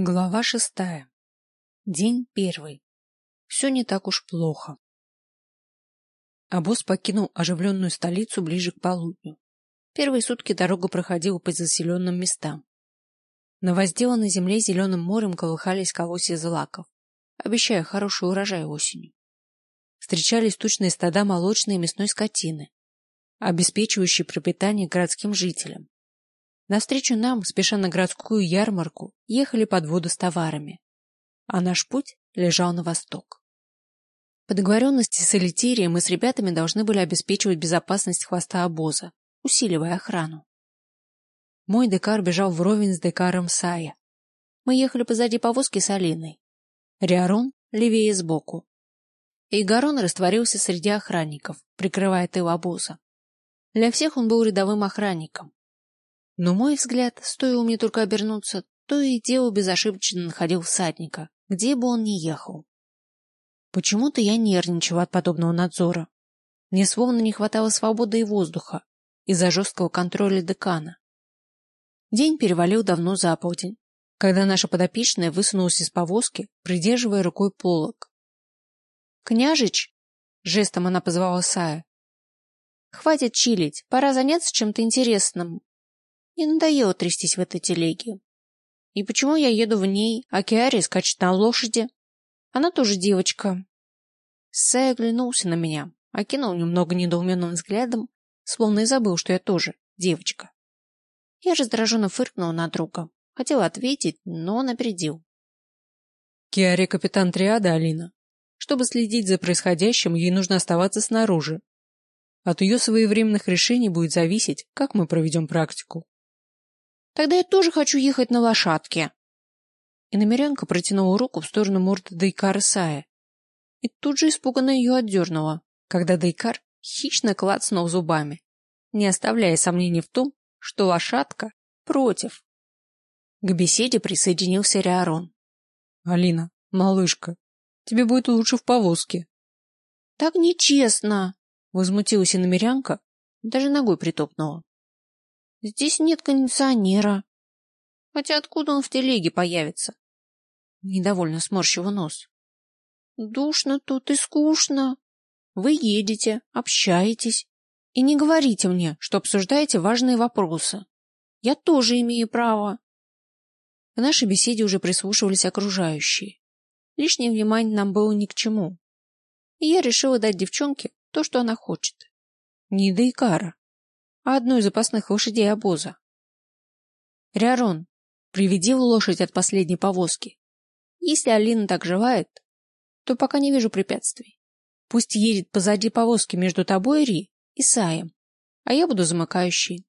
Глава шестая. День первый. Все не так уж плохо. Обоз покинул оживленную столицу ближе к полудню. Первые сутки дорога проходила по заселенным местам. На возделанной земле зеленым морем колыхались колосья злаков, обещая хороший урожай осенью. Встречались тучные стада молочной и мясной скотины, обеспечивающие пропитание городским жителям. Навстречу нам, спеша на городскую ярмарку, ехали подводы с товарами, а наш путь лежал на восток. По договоренности с Элитирией мы с ребятами должны были обеспечивать безопасность хвоста обоза, усиливая охрану. Мой декар бежал вровень с декаром Сая. Мы ехали позади повозки с Алиной. Риарон левее сбоку. И Гарон растворился среди охранников, прикрывая тыл обоза. Для всех он был рядовым охранником, но мой взгляд, стоило мне только обернуться, то и дело безошибочно находил всадника, где бы он ни ехал. Почему-то я нервничала от подобного надзора. Мне словно не хватало свободы и воздуха из-за жесткого контроля декана. День перевалил давно за полдень, когда наша подопечная высунулась из повозки, придерживая рукой полог. «Княжич!» — жестом она позвала Сая. «Хватит чилить, пора заняться чем-то интересным, и надоело трястись в этой телеге. И почему я еду в ней, а Киари скачет на лошади? Она тоже девочка. Сэй оглянулся на меня, окинул немного недоуменным взглядом, словно и забыл, что я тоже девочка. Я раздраженно фыркнула на друга. Хотела ответить, но он опередил. Киари капитан триада, Алина. Чтобы следить за происходящим, ей нужно оставаться снаружи. От ее своевременных решений будет зависеть, как мы проведем практику. Тогда я тоже хочу ехать на лошадке. И намерянка протянула руку в сторону морды Дейкара Сая. И тут же испуганно ее отдернула, когда Дейкар хищно клацнул зубами, не оставляя сомнений в том, что лошадка против. К беседе присоединился Риарон. — Алина, малышка, тебе будет лучше в повозке. — Так нечестно! — возмутилась и намерянка, даже ногой притопнула. Здесь нет кондиционера. Хотя откуда он в телеге появится? Недовольно сморщив нос. Душно тут и скучно. Вы едете, общаетесь. И не говорите мне, что обсуждаете важные вопросы. Я тоже имею право. К нашей беседе уже прислушивались окружающие. Лишнее внимание нам было ни к чему. И я решила дать девчонке то, что она хочет. Не до икара а одну из запасных лошадей обоза. Риарон, приведи лошадь от последней повозки. Если Алина так желает, то пока не вижу препятствий. Пусть едет позади повозки между тобой, Ри, и Саем, а я буду замыкающей.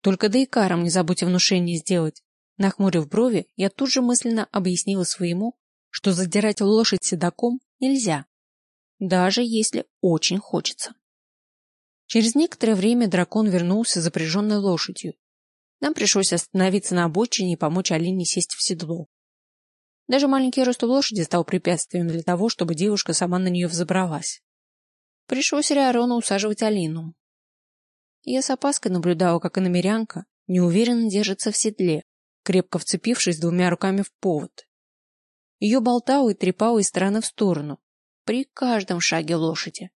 Только да и карам не забудь внушение сделать. Нахмурив брови, я тут же мысленно объяснила своему, что задирать лошадь седаком нельзя, даже если очень хочется. Через некоторое время дракон вернулся запряженной лошадью. Нам пришлось остановиться на обочине и помочь Алине сесть в седло. Даже маленький рост лошади стал препятствием для того, чтобы девушка сама на нее взобралась. Пришлось Риарону усаживать Алину. Я с опаской наблюдала, как иномерянка неуверенно держится в седле, крепко вцепившись двумя руками в повод. Ее болтало и трепало из стороны в сторону при каждом шаге лошади.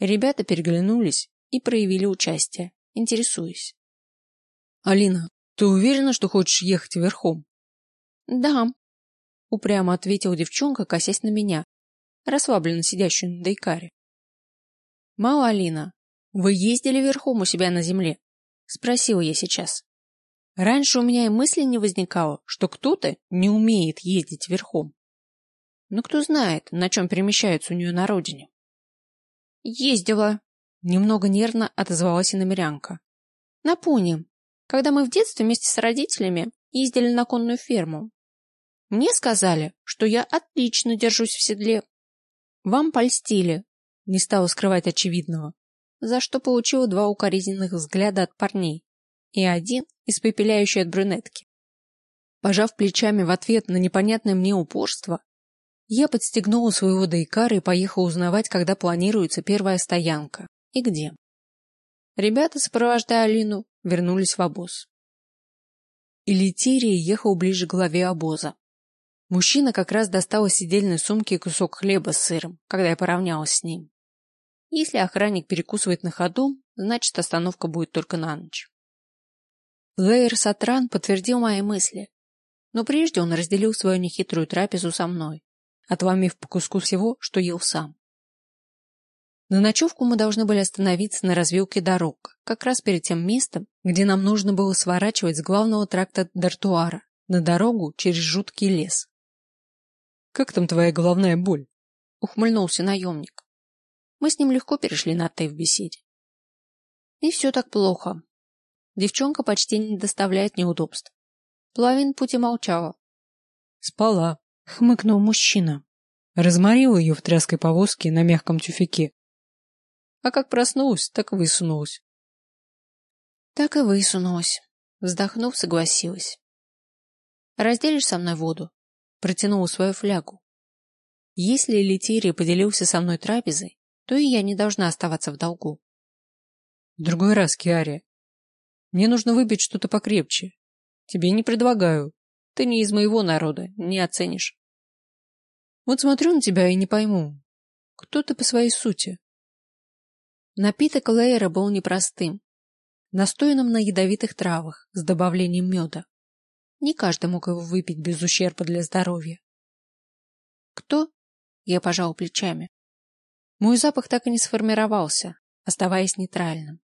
Ребята переглянулись и проявили участие, интересуясь. — Алина, ты уверена, что хочешь ехать верхом? — Да, — упрямо ответила девчонка, косясь на меня, расслабленно сидящую на дайкаре. — Мало, Алина, вы ездили верхом у себя на земле? — спросила я сейчас. Раньше у меня и мысли не возникало, что кто-то не умеет ездить верхом. Но кто знает, на чем перемещаются у нее на родине. Ездила. Немного нервно отозвалась иномерянка. На пони. Когда мы в детстве вместе с родителями ездили на конную ферму. Мне сказали, что я отлично держусь в седле. Вам польстили. Не стала скрывать очевидного. За что получила два укоризненных взгляда от парней и один испепеляющий от брюнетки. Пожав плечами в ответ на непонятное мне упорство, я подстегнула своего Дейкара и поехала узнавать, когда планируется первая стоянка и где. Ребята, сопровождая Алину, вернулись в обоз. и Летирий ехал ближе к главе обоза. Мужчина как раз достал из сидельной сумки кусок хлеба с сыром, когда я поравнялась с ним. Если охранник перекусывает на ходу, значит остановка будет только на ночь. Лейер Сатран подтвердил мои мысли, но прежде он разделил свою нехитрую трапезу со мной, отломив по куску всего, что ел сам. На ночевку мы должны были остановиться на развилке дорог, как раз перед тем местом, где нам нужно было сворачивать с главного тракта Дартуара на дорогу через жуткий лес. «Как там твоя головная боль?» — ухмыльнулся наемник. Мы с ним легко перешли на «ты» в беседе. И все так плохо. Девчонка почти не доставляет неудобств. Половин пути молчала. Спала, хмыкнул мужчина. Разморила ее в тряской повозке на мягком тюфяке. А как проснулась, так высунулась. Так и высунулась. Вздохнув, согласилась. Разделишь со мной воду? Протянула свою флягу. Если Летирий поделился со мной трапезой, то и я не должна оставаться в долгу. В другой раз, Киаре. Мне нужно выпить что-то покрепче. Тебе не предлагаю. Ты не из моего народа, не оценишь. Вот смотрю на тебя и не пойму, кто ты по своей сути. Напиток Лейера был непростым, настоянным на ядовитых травах с добавлением меда. Не каждый мог его выпить без ущерба для здоровья. Кто? Я пожал плечами. Мой запах так и не сформировался, оставаясь нейтральным.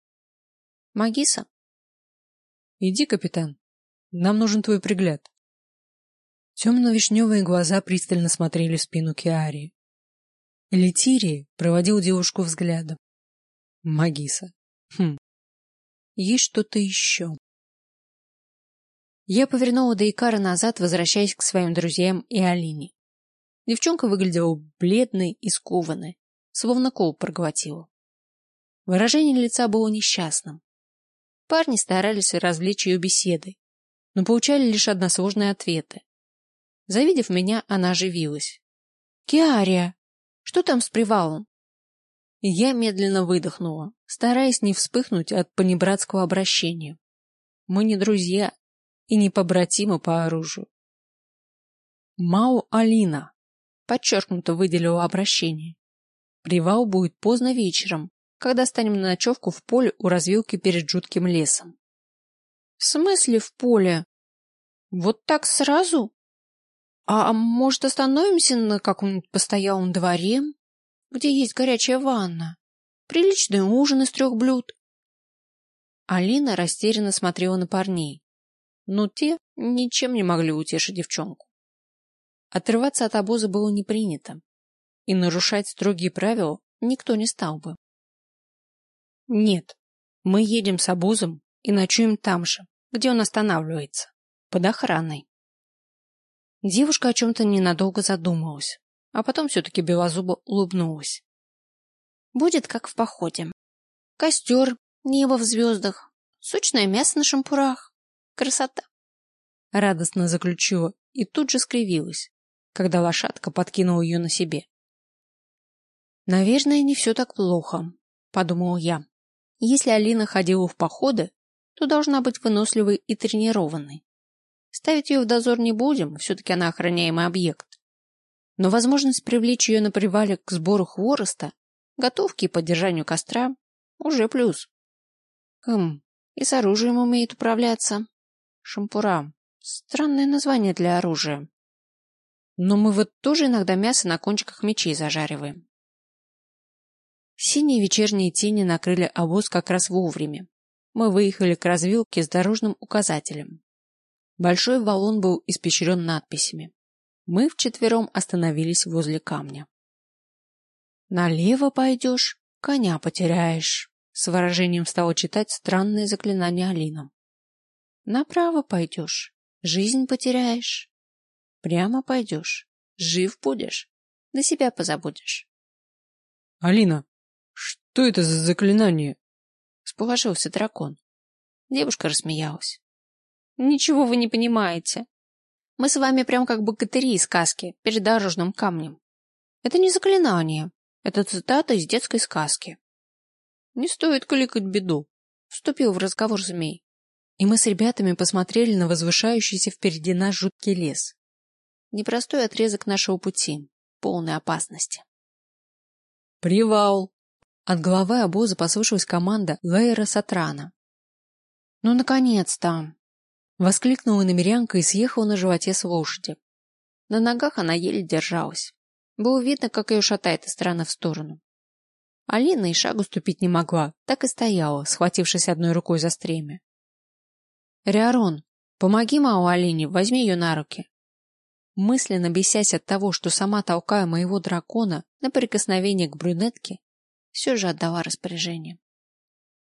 Магиса? Иди, капитан. Нам нужен твой пригляд. Темно-вишневые глаза пристально смотрели в спину Киари. Летирий проводил девушку взглядом. Магиса. Хм. Есть что-то еще. Я повернула Дейкара назад, возвращаясь к своим друзьям и Алине. Девчонка выглядела бледной и скованной, словно кол проглотила. Выражение лица было несчастным. Парни старались развлечь ее беседой, но получали лишь односложные ответы. Завидев меня, она оживилась. «Киария, что там с привалом?» Я медленно выдохнула, стараясь не вспыхнуть от понебратского обращения. Мы не друзья и не побратимы по оружию. Мао Алина, подчеркнуто выделила обращение. Привал будет поздно вечером, когда станем на ночевку в поле у развилки перед жутким лесом. — В смысле в поле? Вот так сразу? А, а может, остановимся на каком-нибудь постоялом дворе, где есть горячая ванна, приличный ужин из трех блюд? Алина растерянно смотрела на парней, но те ничем не могли утешить девчонку. Отрываться от обоза было не принято, и нарушать строгие правила никто не стал бы. Нет, мы едем с обозом и ночуем там же, где он останавливается, под охраной. Девушка о чем-то ненадолго задумалась, а потом все-таки белозубо улыбнулась. Будет как в походе. Костер, небо в звездах, сочное мясо на шампурах. Красота. Радостно заключила и тут же скривилась, когда лошадка подкинула ее на себе. Наверное, не все так плохо, подумал я. Если Алина ходила в походы, то должна быть выносливой и тренированной. Ставить ее в дозор не будем, все-таки она охраняемый объект. Но возможность привлечь ее на привале к сбору хвороста, готовке и поддержанию костра – уже плюс. Хм, и с оружием умеет управляться. Шампура. Странное название для оружия. Но мы вот тоже иногда мясо на кончиках мечей зажариваем. Синие вечерние тени накрыли обоз как раз вовремя. Мы выехали к развилке с дорожным указателем. Большой валун был испещрен надписями. Мы вчетвером остановились возле камня. «Налево пойдешь, коня потеряешь», — с выражением стала читать странное заклинание Алина. «Направо пойдешь, жизнь потеряешь. Прямо пойдешь, жив будешь, на себя позабудешь». «Алина, что это за заклинание? Сположился дракон. Девушка рассмеялась. Ничего вы не понимаете. Мы с вами прям как богатыри из сказки перед дорожным камнем. Это не заклинание. Это цитата из детской сказки. Не стоит кликать беду. Вступил в разговор змей. и мы с ребятами посмотрели на возвышающийся впереди нас жуткий лес. Непростой отрезок нашего пути, полной опасности. «Привал!» От головы обоза послышалась команда Лейра Сатрана. «Ну, наконец-то!» Воскликнула намерянка и съехала на животе с лошади. На ногах она еле держалась. Было видно, как ее шатает из стороны в сторону. Алина и шагу ступить не могла, так и стояла, схватившись одной рукой за стремя. «Риарон, помоги малой Алине, возьми ее на руки». Мысленно бесясь от того, что сама толкая моего дракона на прикосновение к брюнетке, все же отдала распоряжение.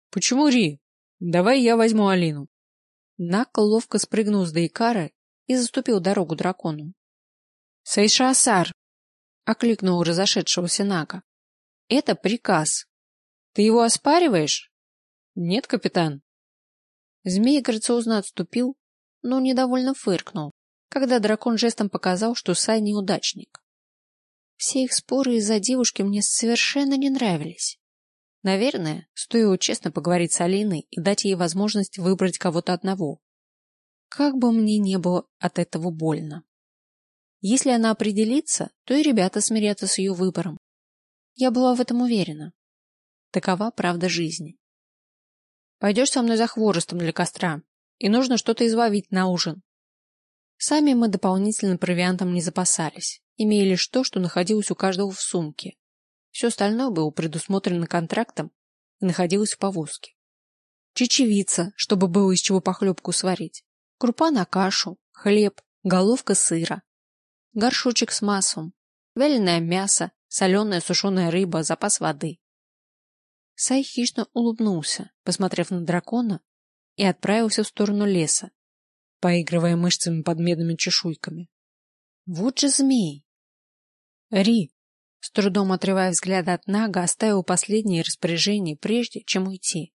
«Почему Ри? Давай я возьму Алину». Накол ловко спрыгнул с Дейкара и заступил дорогу дракону. «Сейшасар!» — окликнул разошедшегося Нака. «Это приказ. Ты его оспариваешь?» «Нет, капитан». Змей грациозно отступил, но недовольно фыркнул, когда дракон жестом показал, что Сай неудачник. Все их споры из-за девушки мне совершенно не нравились. Наверное, стоило честно поговорить с Алиной и дать ей возможность выбрать кого-то одного. Как бы мне не было от этого больно. Если она определится, то и ребята смирятся с ее выбором. Я была в этом уверена. Такова правда жизни. Пойдешь со мной за хворостом для костра, и нужно что-то избавить на ужин. Сами мы дополнительным провиантом не запасались, имея лишь то, что находилось у каждого в сумке. Все остальное было предусмотрено контрактом и находилось в повозке. Чечевица, чтобы было из чего похлебку сварить, крупа на кашу, хлеб, головка сыра, горшочек с маслом, вяленое мясо, соленая сушеная рыба, запас воды. Сай хищно улыбнулся, посмотрев на дракона, и отправился в сторону леса, поигрывая мышцами под медными чешуйками. Вот же змей! Ри, с трудом отрывая взгляд от Нага, оставил последние распоряжения, прежде чем уйти.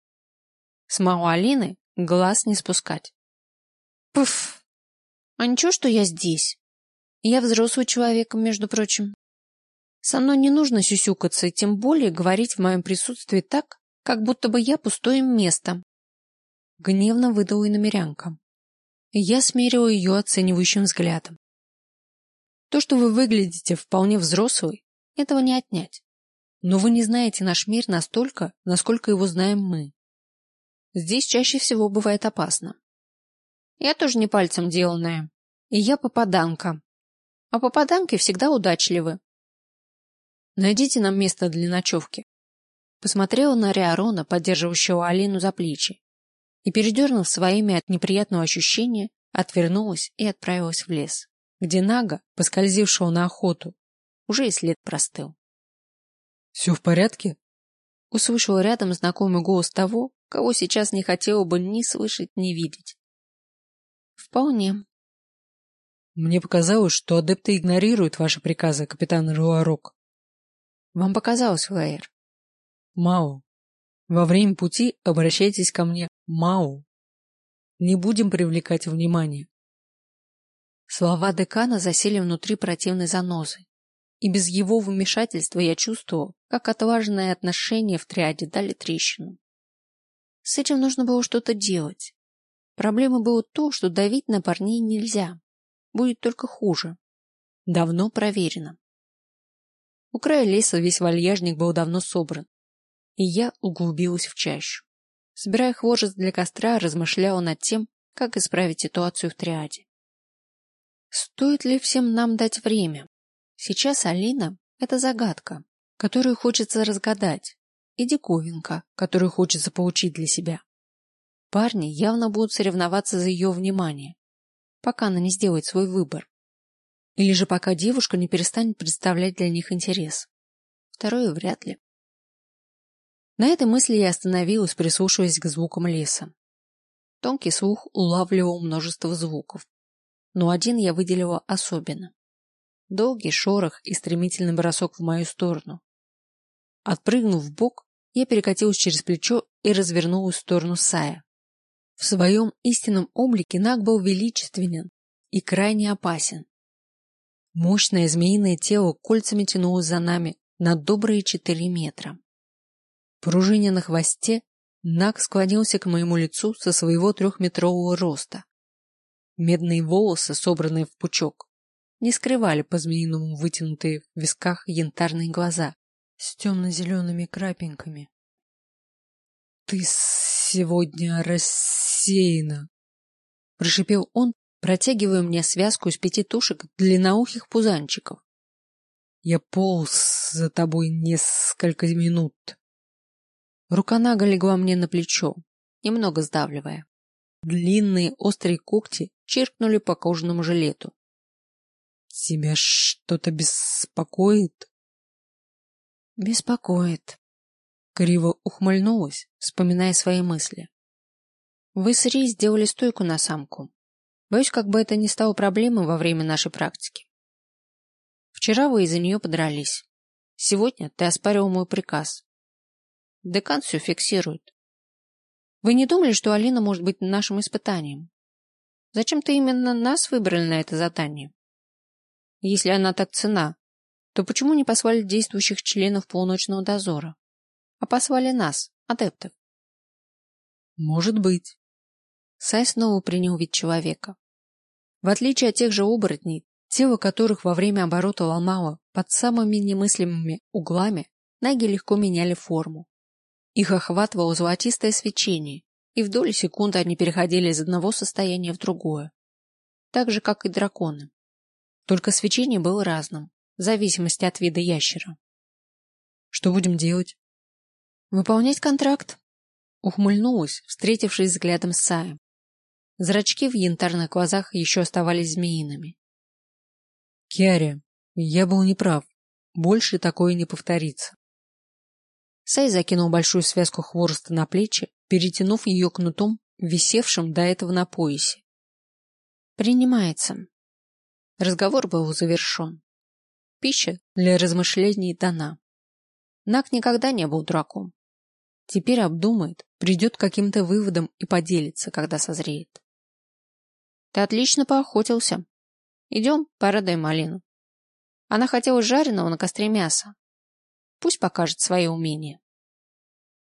С Мао Алины глаз не спускать. Пф! А ничего, что я здесь? Я взрослый человек, между прочим. Со мной не нужно сюсюкаться и тем более говорить в моем присутствии так, как будто бы я пустое место. Гневно выдала и намерянка. Я смерила ее оценивающим взглядом. То, что вы выглядите вполне взрослой, этого не отнять. Но вы не знаете наш мир настолько, насколько его знаем мы. Здесь чаще всего бывает опасно. Я тоже не пальцем деланная. И я попаданка, а попаданки всегда удачливы. Найдите нам место для ночевки. Посмотрела на Риарона, поддерживающего Алину за плечи, и, передернув своими от неприятного ощущения, отвернулась и отправилась в лес, где Нага, поскользившего на охоту, уже и след простыл. — Все в порядке? — услышал рядом знакомый голос того, кого сейчас не хотела бы ни слышать, ни видеть. — Вполне, мне показалось, что адепты игнорируют ваши приказы, капитан Руарок. Вам показалось, Лейер. Мау. Во время пути обращайтесь ко мне Мау. Не будем привлекать внимание. Слова декана засели внутри противной занозы. И без его вмешательства я чувствовал, как отважные отношения в триаде дали трещину. С этим нужно было что-то делать. Проблема была то, что давить на парней нельзя будет только хуже. Давно проверено. У края леса весь вальяжник был давно собран, и я углубилась в чащу. Собирая хворост для костра, размышляла над тем, как исправить ситуацию в триаде. Стоит ли всем нам дать время? Сейчас Алина — это загадка, которую хочется разгадать, и диковинка, которую хочется получить для себя. Парни явно будут соревноваться за ее внимание, пока она не сделает свой выбор. Или же пока девушка не перестанет представлять для них интерес. Второе вряд ли. На этой мысли я остановилась, прислушиваясь к звукам леса. Тонкий слух улавливал множество звуков, но один я выделила особенно. Долгий шорох и стремительный бросок в мою сторону. Отпрыгнув в бок, я перекатилась через плечо и развернулась в сторону Сая. В своем истинном облике Наг был величественен и крайне опасен. Мощное змеиное тело кольцами тянулось за нами на добрые четыре метра. Пружиня на хвосте Нак склонился к моему лицу со своего трехметрового роста. Медные волосы, собранные в пучок, не скрывали по-змеиному вытянутые в висках янтарные глаза с темно-зелеными крапинками. — Ты сегодня рассеяна, — прошипел он, протягивая мне связку из пяти тушек длинноухих пузанчиков. — Я полз за тобой несколько минут. Рука Нага легла мне на плечо, немного сдавливая. Длинные острые когти чиркнули по кожаному жилету. Тебя что-то беспокоит? Беспокоит. Криво ухмыльнулась, вспоминая свои мысли. Вы с Ри сделали стойку на самку. Боюсь, как бы это не стало проблемой во время нашей практики. Вчера вы из-за нее подрались. Сегодня ты оспаривал мой приказ. Декан все фиксирует. Вы не думали, что Алина может быть нашим испытанием? Зачем-то именно нас выбрали на это задание? Если она так цена, то почему не послали действующих членов полуночного дозора, а послали нас, адептов? Может быть. Сай снова принял вид человека. В отличие от тех же оборотней, тело которых во время оборота ломало под самыми немыслимыми углами, ноги легко меняли форму. Их охватывало золотистое свечение, и в доли секунды они переходили из одного состояния в другое. Так же, как и драконы. Только свечение было разным, в зависимости от вида ящера. Что будем делать? Выполнять контракт. Ухмыльнулась, встретившись взглядом с Саем. Зрачки в янтарных глазах еще оставались змеиными. Киаре, я был неправ. Больше такое не повторится. Сай закинул большую связку хвороста на плечи, перетянув ее кнутом, висевшим до этого на поясе. Принимается. Разговор был завершен. Пища для размышлений дана. Нак никогда не был дураком. Теперь обдумает, придет к каким-то выводам и поделится, когда созреет. Ты отлично поохотился. Идем, порадай малину. Она хотела жареного на костре мяса. Пусть покажет свои умения.